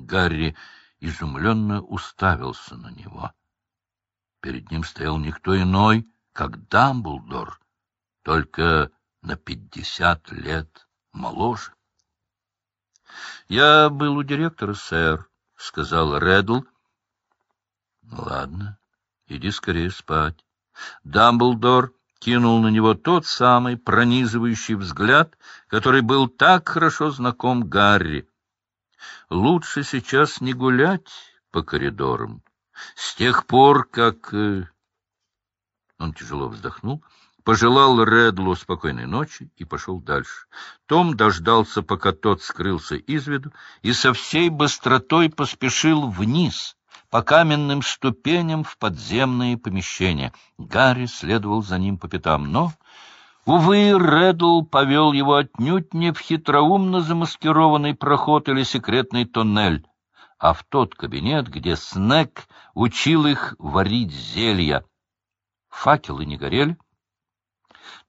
Гарри изумленно уставился на него. Перед ним стоял никто иной, как Дамблдор, только на пятьдесят лет моложе. — Я был у директора, сэр, — сказал Реддл. — Ладно, иди скорее спать. Дамблдор кинул на него тот самый пронизывающий взгляд, который был так хорошо знаком Гарри. Лучше сейчас не гулять по коридорам. С тех пор, как... Э, он тяжело вздохнул, пожелал Редлу спокойной ночи и пошел дальше. Том дождался, пока тот скрылся из виду, и со всей быстротой поспешил вниз, по каменным ступеням в подземные помещения. Гарри следовал за ним по пятам, но... Увы, Реддл повел его отнюдь не в хитроумно замаскированный проход или секретный тоннель, а в тот кабинет, где Снег учил их варить зелья. Факелы не горели.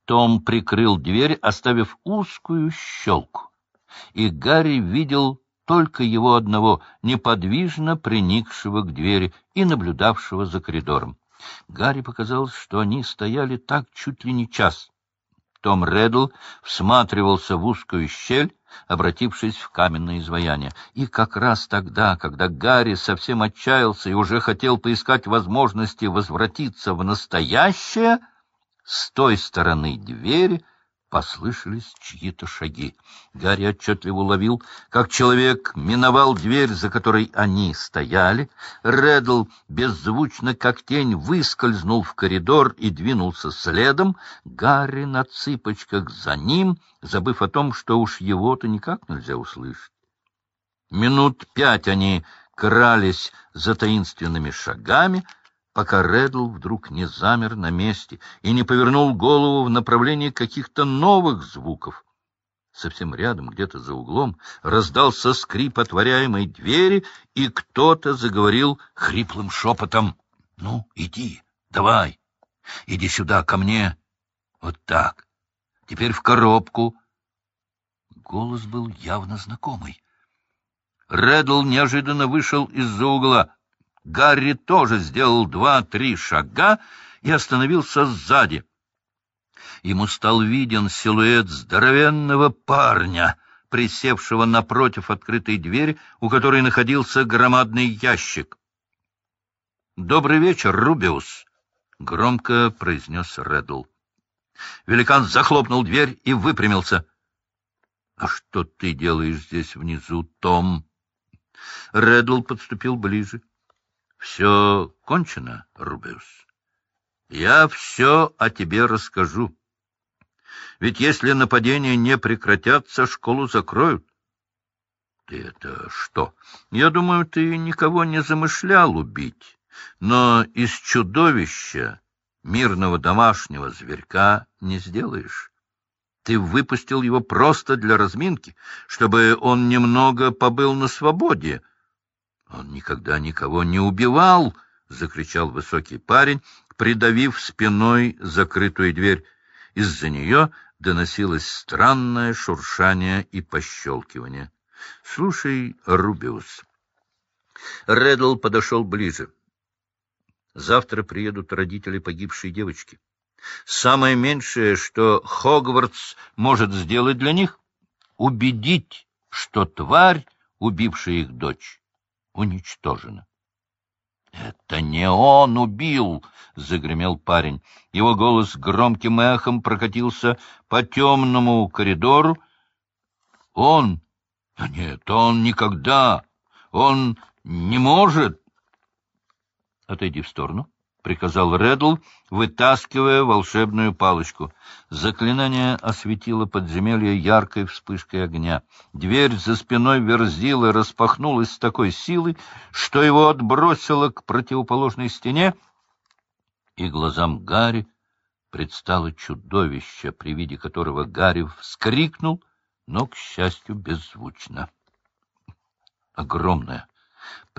Том прикрыл дверь, оставив узкую щелку, и Гарри видел только его одного, неподвижно приникшего к двери и наблюдавшего за коридором. Гарри показалось, что они стояли так чуть ли не час. Том Реддл всматривался в узкую щель, обратившись в каменное изваяние. И как раз тогда, когда Гарри совсем отчаялся и уже хотел поискать возможности возвратиться в настоящее, с той стороны двери послышались чьи-то шаги. Гарри отчетливо уловил, как человек миновал дверь, за которой они стояли. Реддл беззвучно, как тень, выскользнул в коридор и двинулся следом. Гарри на цыпочках за ним, забыв о том, что уж его-то никак нельзя услышать. Минут пять они крались за таинственными шагами — пока Реддл вдруг не замер на месте и не повернул голову в направлении каких-то новых звуков. Совсем рядом, где-то за углом, раздался скрип отворяемой двери, и кто-то заговорил хриплым шепотом. — Ну, иди, давай, иди сюда, ко мне. Вот так. Теперь в коробку. Голос был явно знакомый. Реддл неожиданно вышел из-за угла. Гарри тоже сделал два-три шага и остановился сзади. Ему стал виден силуэт здоровенного парня, присевшего напротив открытой двери, у которой находился громадный ящик. — Добрый вечер, Рубиус! — громко произнес Реддл. Великан захлопнул дверь и выпрямился. — А что ты делаешь здесь внизу, Том? Реддл подступил ближе. Все кончено, Рубиус. Я все о тебе расскажу. Ведь если нападения не прекратятся, школу закроют. Ты это что? Я думаю, ты никого не замышлял убить, но из чудовища мирного домашнего зверька не сделаешь. Ты выпустил его просто для разминки, чтобы он немного побыл на свободе, он никогда никого не убивал, — закричал высокий парень, придавив спиной закрытую дверь. Из-за нее доносилось странное шуршание и пощелкивание. — Слушай, Рубиус. Реддл подошел ближе. Завтра приедут родители погибшей девочки. Самое меньшее, что Хогвартс может сделать для них — убедить, что тварь, убившая их дочь, уничтожена. — Это не он убил! — загремел парень. Его голос громким эхом прокатился по темному коридору. — Он? Нет, он никогда! Он не может! — Отойди в сторону. — приказал Реддл, вытаскивая волшебную палочку. Заклинание осветило подземелье яркой вспышкой огня. Дверь за спиной Верзилы распахнулась с такой силой, что его отбросило к противоположной стене, и глазам Гарри предстало чудовище, при виде которого Гарри вскрикнул, но, к счастью, беззвучно. Огромное,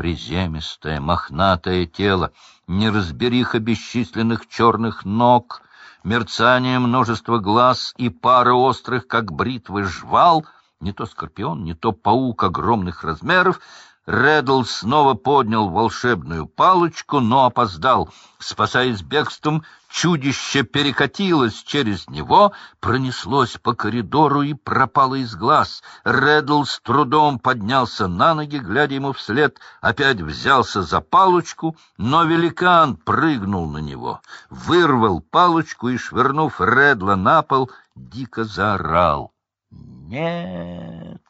приземистое, мохнатое тело, неразбериха бесчисленных черных ног, мерцание множества глаз и пара острых, как бритвы, жвал, не то скорпион, не то паук огромных размеров, Реддл снова поднял волшебную палочку, но опоздал. Спасаясь бегством, чудище перекатилось через него, пронеслось по коридору и пропало из глаз. Реддл с трудом поднялся на ноги, глядя ему вслед, опять взялся за палочку, но великан прыгнул на него, вырвал палочку и, швырнув Редла на пол, дико заорал. «Нет!»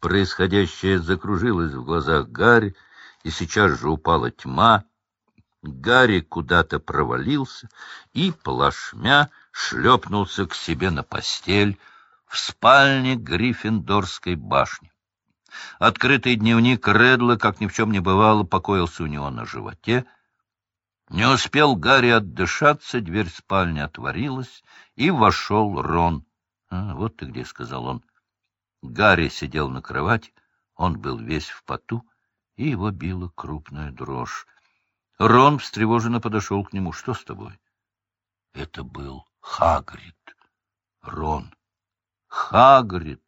Происходящее закружилось в глазах Гарри, и сейчас же упала тьма. Гарри куда-то провалился и, плашмя, шлепнулся к себе на постель в спальне Гриффиндорской башни. Открытый дневник Редла, как ни в чем не бывало, покоился у него на животе. Не успел Гарри отдышаться, дверь спальни отворилась, и вошел Рон. — а, Вот ты где, — сказал он. Гарри сидел на кровати, он был весь в поту, и его била крупная дрожь. Рон встревоженно подошел к нему. — Что с тобой? Это был Хагрид. Рон. Хагрид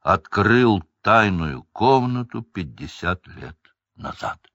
открыл тайную комнату пятьдесят лет назад.